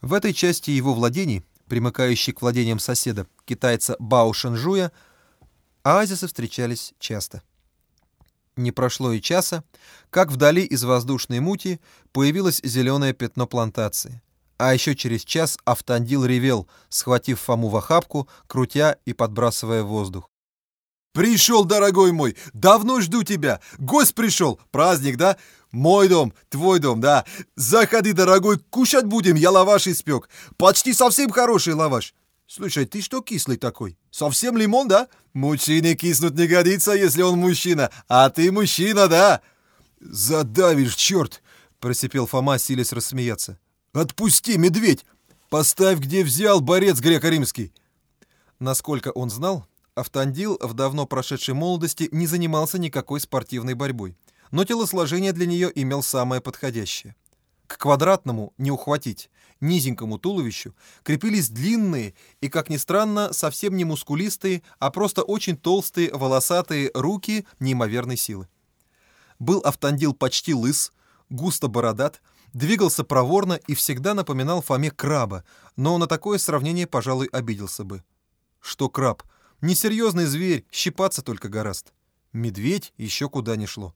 В этой части его владений, примыкающей к владениям соседа, китайца Бао Шэнжуя, оазисы встречались часто. Не прошло и часа, как вдали из воздушной мути появилось зеленое пятно плантации. А еще через час Автандил ревел, схватив Фому в охапку, крутя и подбрасывая воздух. «Пришел, дорогой мой! Давно жду тебя! Гость пришел! Праздник, да? Мой дом, твой дом, да? Заходи, дорогой, кушать будем, я лаваш испек. Почти совсем хороший лаваш. Слушай, ты что кислый такой? Совсем лимон, да? Мужчине киснуть не годится, если он мужчина. А ты мужчина, да? Задавишь, черт! Просипел Фома, силясь рассмеяться. Отпусти, медведь! Поставь, где взял борец греко-римский. Насколько он знал, Автандил в давно прошедшей молодости не занимался никакой спортивной борьбой, но телосложение для нее имел самое подходящее. К квадратному не ухватить, низенькому туловищу крепились длинные и, как ни странно, совсем не мускулистые, а просто очень толстые волосатые руки неимоверной силы. Был Автандил почти лыс, густо бородат, двигался проворно и всегда напоминал Фоме краба, но на такое сравнение, пожалуй, обиделся бы. Что краб? Несерьезный зверь, щипаться только гораст. Медведь еще куда не шло.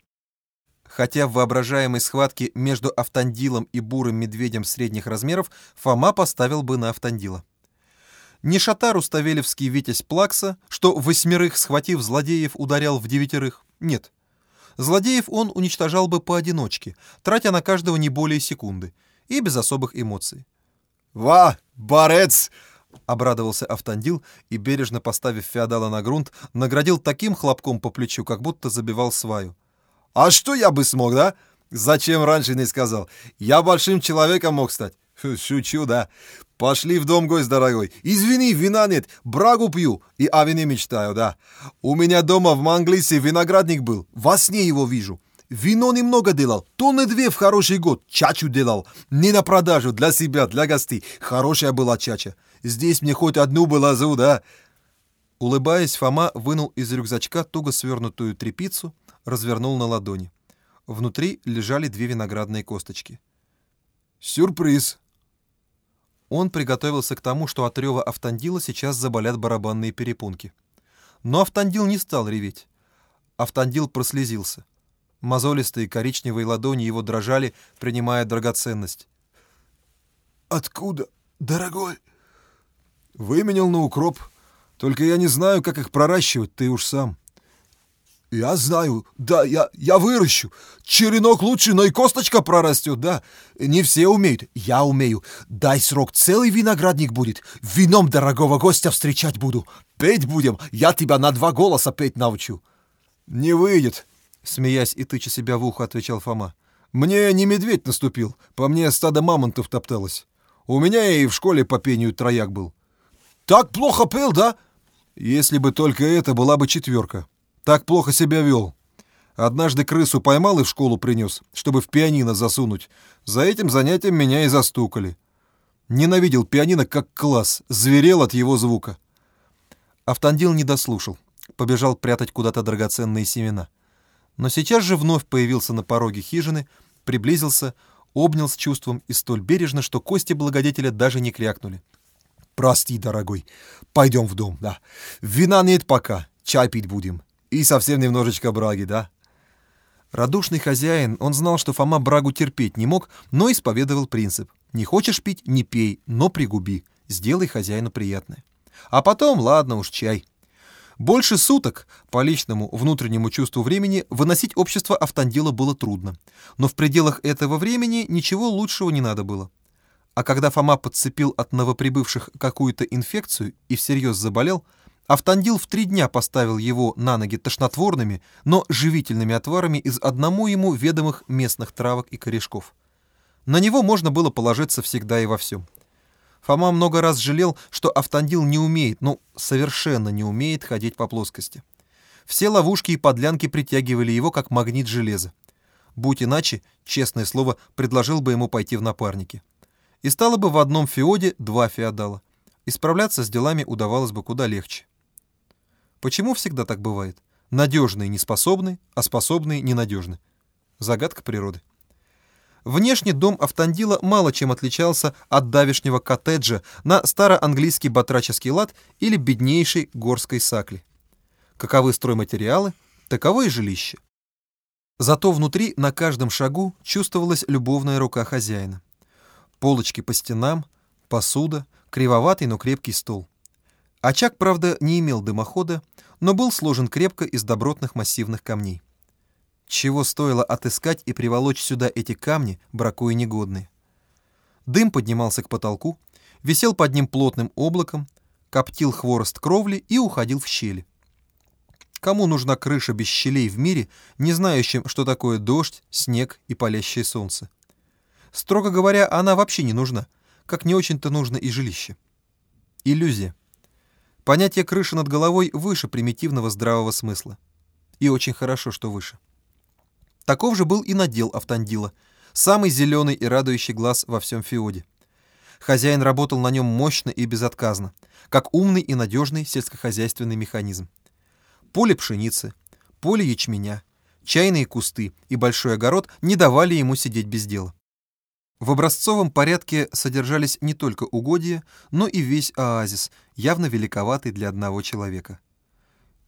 Хотя в воображаемой схватке между Автандилом и бурым медведем средних размеров Фома поставил бы на Автандила. Не шатару Ставелевский Витязь Плакса, что восьмерых, схватив злодеев, ударял в девятерых. Нет. Злодеев он уничтожал бы поодиночке, тратя на каждого не более секунды, и без особых эмоций. «Ва, борец!» — обрадовался Автандил и, бережно поставив феодала на грунт, наградил таким хлопком по плечу, как будто забивал сваю. «А что я бы смог, да? Зачем раньше не сказал? Я большим человеком мог стать». «Шучу, да. Пошли в дом, гость дорогой. Извини, вина нет. Брагу пью и о вине мечтаю, да. У меня дома в Манглисе виноградник был. Во сне его вижу. Вино немного делал, тонны две в хороший год. Чачу делал. Не на продажу, для себя, для гостей. Хорошая была чача. Здесь мне хоть одну бы лазу, да?» Улыбаясь, Фома вынул из рюкзачка туго свернутую трепицу, развернул на ладони. Внутри лежали две виноградные косточки. «Сюрприз!» Он приготовился к тому, что от рева Автандила сейчас заболят барабанные перепонки. Но Автандил не стал реветь. Автандил прослезился. Мозолистые коричневые ладони его дрожали, принимая драгоценность. «Откуда, дорогой?» Выменял на укроп. Только я не знаю, как их проращивать, ты уж сам. Я знаю, да, я, я выращу. Черенок лучше, но и косточка прорастет, да. Не все умеют, я умею. Дай срок, целый виноградник будет. Вином дорогого гостя встречать буду. Петь будем, я тебя на два голоса петь научу. Не выйдет, смеясь и тыча себя в ухо, отвечал Фома. Мне не медведь наступил, по мне стадо мамонтов топталось. У меня и в школе по пению трояк был. Так плохо пел, да? Если бы только это была бы четверка. Так плохо себя вел. Однажды крысу поймал и в школу принес, чтобы в пианино засунуть. За этим занятием меня и застукали. Ненавидел пианино как класс, зверел от его звука. Автандил не дослушал, побежал прятать куда-то драгоценные семена. Но сейчас же вновь появился на пороге хижины, приблизился, обнял с чувством и столь бережно, что кости благодетеля даже не крякнули. Прости, дорогой. Пойдем в дом, да. Вина нет пока, чай пить будем. И совсем немножечко браги, да? Радушный хозяин, он знал, что Фома брагу терпеть не мог, но исповедовал принцип. Не хочешь пить — не пей, но пригуби. Сделай хозяину приятное. А потом, ладно уж, чай. Больше суток, по личному внутреннему чувству времени, выносить общество Автандила было трудно. Но в пределах этого времени ничего лучшего не надо было. А когда Фома подцепил от новоприбывших какую-то инфекцию и всерьез заболел, Автандил в три дня поставил его на ноги тошнотворными, но живительными отварами из одному ему ведомых местных травок и корешков. На него можно было положиться всегда и во всем. Фома много раз жалел, что Автандил не умеет, ну, совершенно не умеет ходить по плоскости. Все ловушки и подлянки притягивали его, как магнит железа. Будь иначе, честное слово, предложил бы ему пойти в напарники и стало бы в одном феоде два феодала. Исправляться с делами удавалось бы куда легче. Почему всегда так бывает? Надежные не способны, а способные ненадежны. Загадка природы. Внешне дом Автандила мало чем отличался от давешнего коттеджа на староанглийский батраческий лад или беднейшей горской сакли. Каковы стройматериалы, таково и жилище. Зато внутри на каждом шагу чувствовалась любовная рука хозяина. Полочки по стенам, посуда, кривоватый, но крепкий стол. Очаг, правда, не имел дымохода, но был сложен крепко из добротных массивных камней. Чего стоило отыскать и приволочь сюда эти камни, бракуя негодные. Дым поднимался к потолку, висел под ним плотным облаком, коптил хворост кровли и уходил в щели. Кому нужна крыша без щелей в мире, не знающим, что такое дождь, снег и палящее солнце? Строго говоря, она вообще не нужна, как не очень-то нужно и жилище. Иллюзия. Понятие крыши над головой выше примитивного здравого смысла. И очень хорошо, что выше. Таков же был и надел Автандила, самый зеленый и радующий глаз во всем Феоде. Хозяин работал на нем мощно и безотказно, как умный и надежный сельскохозяйственный механизм. Поле пшеницы, поле ячменя, чайные кусты и большой огород не давали ему сидеть без дела. В образцовом порядке содержались не только угодья, но и весь оазис, явно великоватый для одного человека.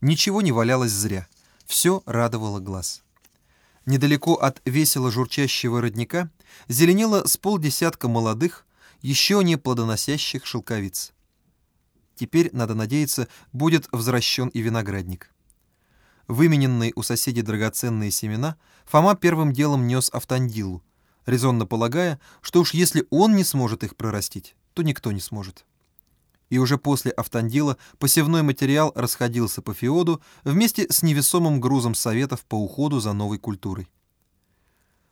Ничего не валялось зря, все радовало глаз. Недалеко от весело журчащего родника зеленело с полдесятка молодых, еще не плодоносящих шелковиц. Теперь, надо надеяться, будет возвращен и виноградник. Вымененные у соседей драгоценные семена Фома первым делом нес Автандилу, резонно полагая, что уж если он не сможет их прорастить, то никто не сможет и уже после Автандила посевной материал расходился по Феоду вместе с невесомым грузом советов по уходу за новой культурой.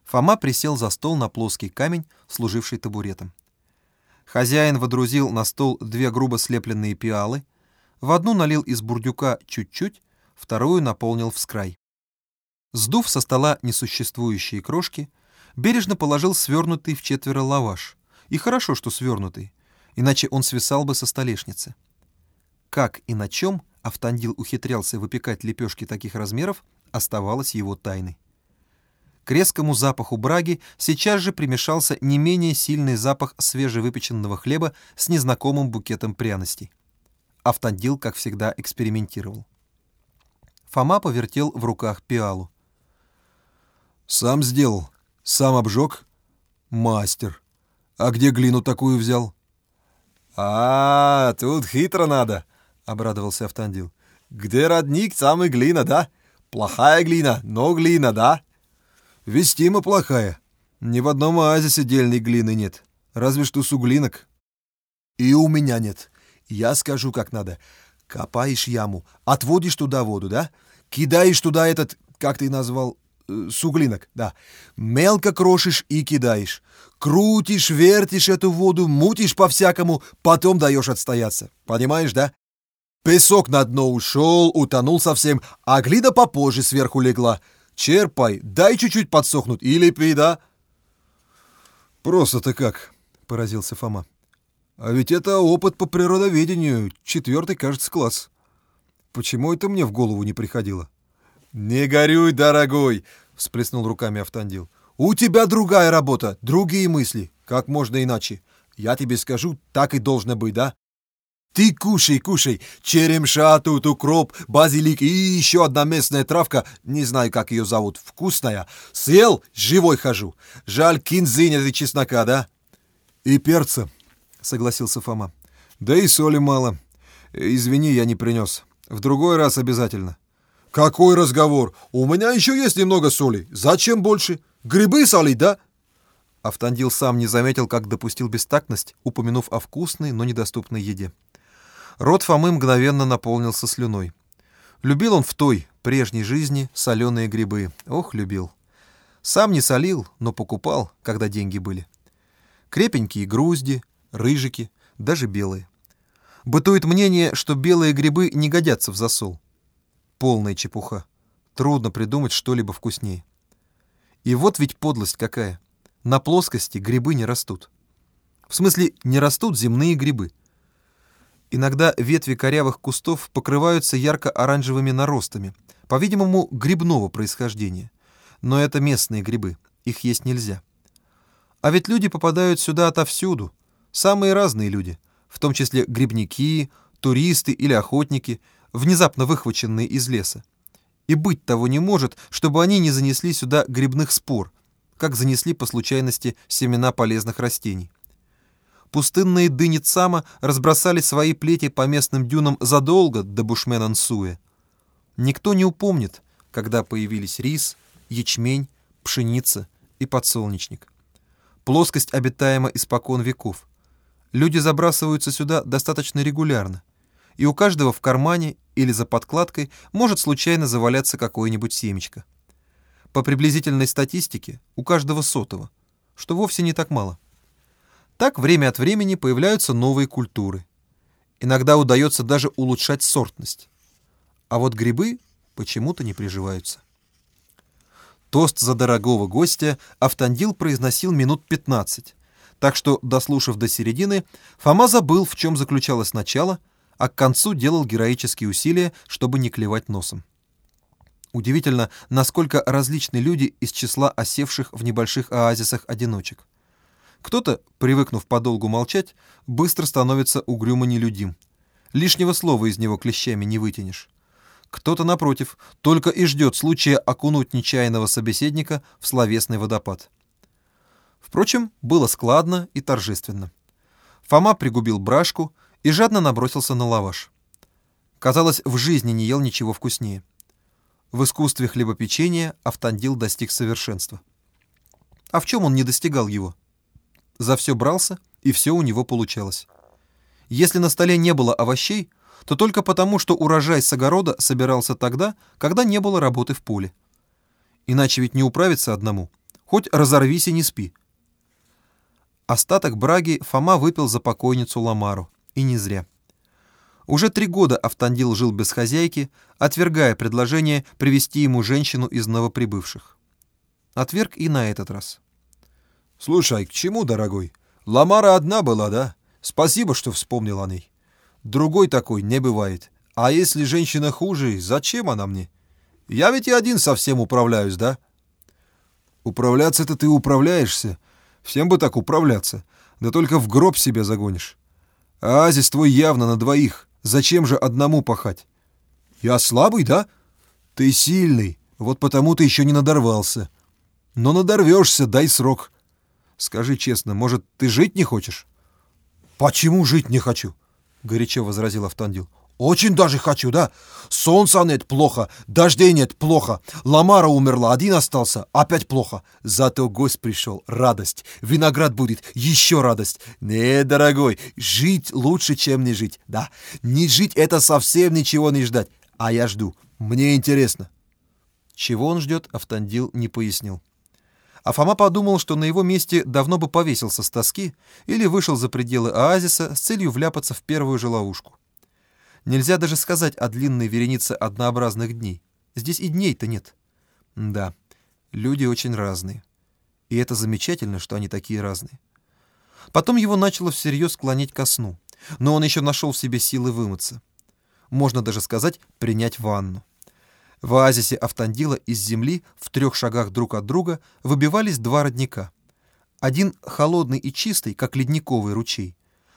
Фома присел за стол на плоский камень, служивший табуретом. Хозяин водрузил на стол две грубо слепленные пиалы, в одну налил из бурдюка чуть-чуть, вторую наполнил вскрай. Сдув со стола несуществующие крошки, бережно положил свернутый в четверо лаваш. И хорошо, что свернутый, иначе он свисал бы со столешницы. Как и на чем Автандил ухитрялся выпекать лепешки таких размеров, оставалось его тайной. К резкому запаху браги сейчас же примешался не менее сильный запах свежевыпеченного хлеба с незнакомым букетом пряностей. Автандил, как всегда, экспериментировал. Фома повертел в руках пиалу. «Сам сделал, сам обжег. Мастер. А где глину такую взял?» «А, тут хитро надо», — обрадовался Автандил. «Где родник, там и глина, да? Плохая глина, но глина, да?» «Вестима плохая. Ни в одном оазисе дельной глины нет, разве что суглинок». «И у меня нет. Я скажу, как надо. Копаешь яму, отводишь туда воду, да? Кидаешь туда этот, как ты назвал, суглинок, да. Мелко крошишь и кидаешь. Крутишь, вертишь эту воду, мутишь по-всякому, потом даешь отстояться. Понимаешь, да? Песок на дно ушел, утонул совсем, а глина попозже сверху легла. Черпай, дай чуть-чуть подсохнуть и лепи, да? Просто-то как, поразился Фома. А ведь это опыт по природоведению, четвертый, кажется, класс. Почему это мне в голову не приходило? «Не горюй, дорогой!» — всплеснул руками Автандил. «У тебя другая работа, другие мысли. Как можно иначе? Я тебе скажу, так и должно быть, да? Ты кушай, кушай. Черемша, тут укроп, базилик и еще одна местная травка, не знаю, как ее зовут, вкусная. Съел, живой хожу. Жаль, кинзы нет и чеснока, да? И перца, согласился Фома. Да и соли мало. Извини, я не принес. В другой раз обязательно. «Какой разговор? У меня еще есть немного соли. Зачем больше? Грибы солить, да?» Автандил сам не заметил, как допустил бестактность, упомянув о вкусной, но недоступной еде. Рот Фомы мгновенно наполнился слюной. Любил он в той, прежней жизни, соленые грибы. Ох, любил. Сам не солил, но покупал, когда деньги были. Крепенькие грузди, рыжики, даже белые. Бытует мнение, что белые грибы не годятся в засол. Полная чепуха. Трудно придумать что-либо вкуснее. И вот ведь подлость какая. На плоскости грибы не растут. В смысле, не растут земные грибы. Иногда ветви корявых кустов покрываются ярко-оранжевыми наростами, по-видимому, грибного происхождения. Но это местные грибы, их есть нельзя. А ведь люди попадают сюда отовсюду. Самые разные люди, в том числе грибники, туристы или охотники, внезапно выхваченные из леса. И быть того не может, чтобы они не занесли сюда грибных спор, как занесли по случайности семена полезных растений. Пустынные дыни Цама разбросали свои плети по местным дюнам задолго до Бушмен-Ансуэ. Никто не упомнит, когда появились рис, ячмень, пшеница и подсолнечник. Плоскость обитаема испокон веков. Люди забрасываются сюда достаточно регулярно, и у каждого в кармане или за подкладкой может случайно заваляться какое-нибудь семечко. По приблизительной статистике, у каждого сотого, что вовсе не так мало. Так время от времени появляются новые культуры. Иногда удается даже улучшать сортность. А вот грибы почему-то не приживаются. Тост за дорогого гостя Автандил произносил минут 15, так что, дослушав до середины, Фома забыл, в чем заключалось начало, а к концу делал героические усилия, чтобы не клевать носом. Удивительно, насколько различны люди из числа осевших в небольших оазисах одиночек. Кто-то, привыкнув подолгу молчать, быстро становится угрюмо нелюдим. Лишнего слова из него клещами не вытянешь. Кто-то, напротив, только и ждет случая окунуть нечаянного собеседника в словесный водопад. Впрочем, было складно и торжественно. Фома пригубил брашку и жадно набросился на лаваш. Казалось, в жизни не ел ничего вкуснее. В искусстве хлебопечения Автандил достиг совершенства. А в чем он не достигал его? За все брался, и все у него получалось. Если на столе не было овощей, то только потому, что урожай с огорода собирался тогда, когда не было работы в поле. Иначе ведь не управиться одному. Хоть разорвись и не спи. Остаток браги Фома выпил за покойницу Ламару. И не зря. Уже три года Автандил жил без хозяйки, отвергая предложение привести ему женщину из новоприбывших. Отверг и на этот раз. «Слушай, к чему, дорогой? Ламара одна была, да? Спасибо, что вспомнил о ней. Другой такой не бывает. А если женщина хуже, зачем она мне? Я ведь и один совсем управляюсь, да?» «Управляться-то ты управляешься. Всем бы так управляться. Да только в гроб себе загонишь. Оазис твой явно на двоих. Зачем же одному пахать?» «Я слабый, да?» «Ты сильный. Вот потому ты еще не надорвался. Но надорвешься, дай срок. Скажи честно, может, ты жить не хочешь?» «Почему жить не хочу?» — горячо возразил Автандил. «Очень даже хочу, да? Солнца нет, плохо. Дождей нет, плохо. Ламара умерла, один остался, опять плохо. Зато гость пришел, радость. Виноград будет, еще радость. Не, дорогой, жить лучше, чем не жить, да. Не жить — это совсем ничего не ждать. А я жду. Мне интересно». Чего он ждет, Автандил не пояснил. А Фома подумал, что на его месте давно бы повесился с тоски или вышел за пределы оазиса с целью вляпаться в первую же ловушку. Нельзя даже сказать о длинной веренице однообразных дней. Здесь и дней-то нет. Да, люди очень разные. И это замечательно, что они такие разные. Потом его начало всерьез склонить ко сну, но он еще нашел в себе силы вымыться. Можно даже сказать, принять ванну. В оазисе Автандила из земли в трех шагах друг от друга выбивались два родника. Один холодный и чистый, как ледниковый ручей.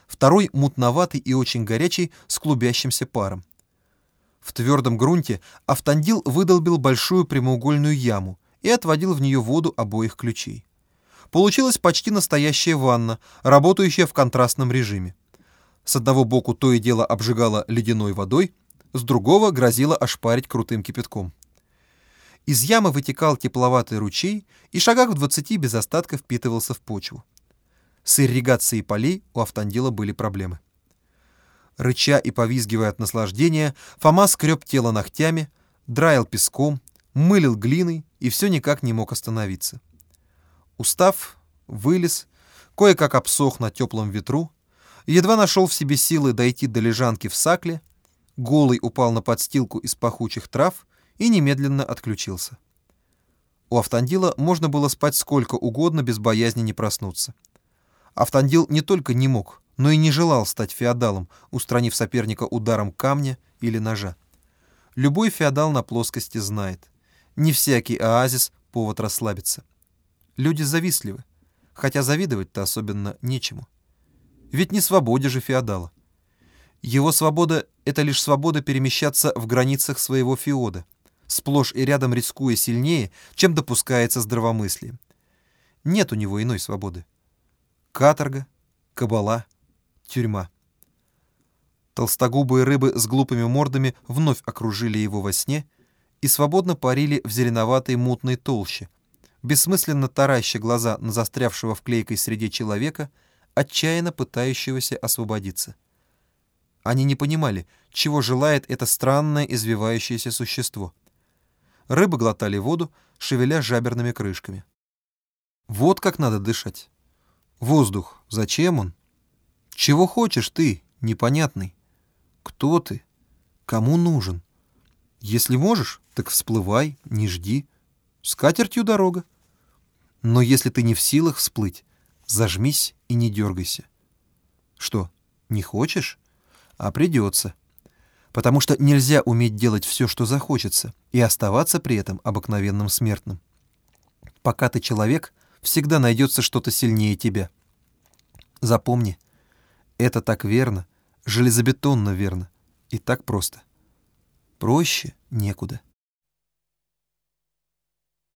Второй мутноватый и очень горячий, с клубящимся паром. В твердом грунте Автандил выдолбил большую прямоугольную яму и отводил в нее воду обоих ключей. Получилась почти настоящая ванна, работающая в контрастном режиме. С одного боку то и дело обжигала ледяной водой, с другого грозило ошпарить крутым кипятком. Из ямы вытекал тепловатый ручей и шагах в двадцати без остатка впитывался в почву. С ирригацией полей у Автандила были проблемы. Рыча и повизгивая от наслаждения, Фома скреб тело ногтями, драил песком, мылил глиной и все никак не мог остановиться. Устав, вылез, кое-как обсох на теплом ветру, едва нашел в себе силы дойти до лежанки в сакле — голый упал на подстилку из пахучих трав и немедленно отключился. У Автандила можно было спать сколько угодно без боязни не проснуться. Автандил не только не мог, но и не желал стать феодалом, устранив соперника ударом камня или ножа. Любой феодал на плоскости знает. Не всякий оазис — повод расслабиться. Люди завистливы. хотя завидовать-то особенно нечему. Ведь не свободе же феодала. Его свобода — это лишь свобода перемещаться в границах своего феода, сплошь и рядом рискуя сильнее, чем допускается здравомыслием. Нет у него иной свободы. Каторга, кабала, тюрьма. Толстогубые рыбы с глупыми мордами вновь окружили его во сне и свободно парили в зеленоватой мутной толще, бессмысленно тараща глаза на застрявшего в клейкой среде человека, отчаянно пытающегося освободиться. Они не понимали, чего желает это странное извивающееся существо. Рыбы глотали воду, шевеля жаберными крышками. Вот как надо дышать. Воздух, зачем он? Чего хочешь ты, непонятный? Кто ты? Кому нужен? Если можешь, так всплывай, не жди. С катертью дорога. Но если ты не в силах всплыть, зажмись и не дергайся. Что, не хочешь? А придется. Потому что нельзя уметь делать все, что захочется, и оставаться при этом обыкновенным смертным. Пока ты человек, всегда найдется что-то сильнее тебя. Запомни, это так верно, железобетонно верно и так просто. Проще некуда.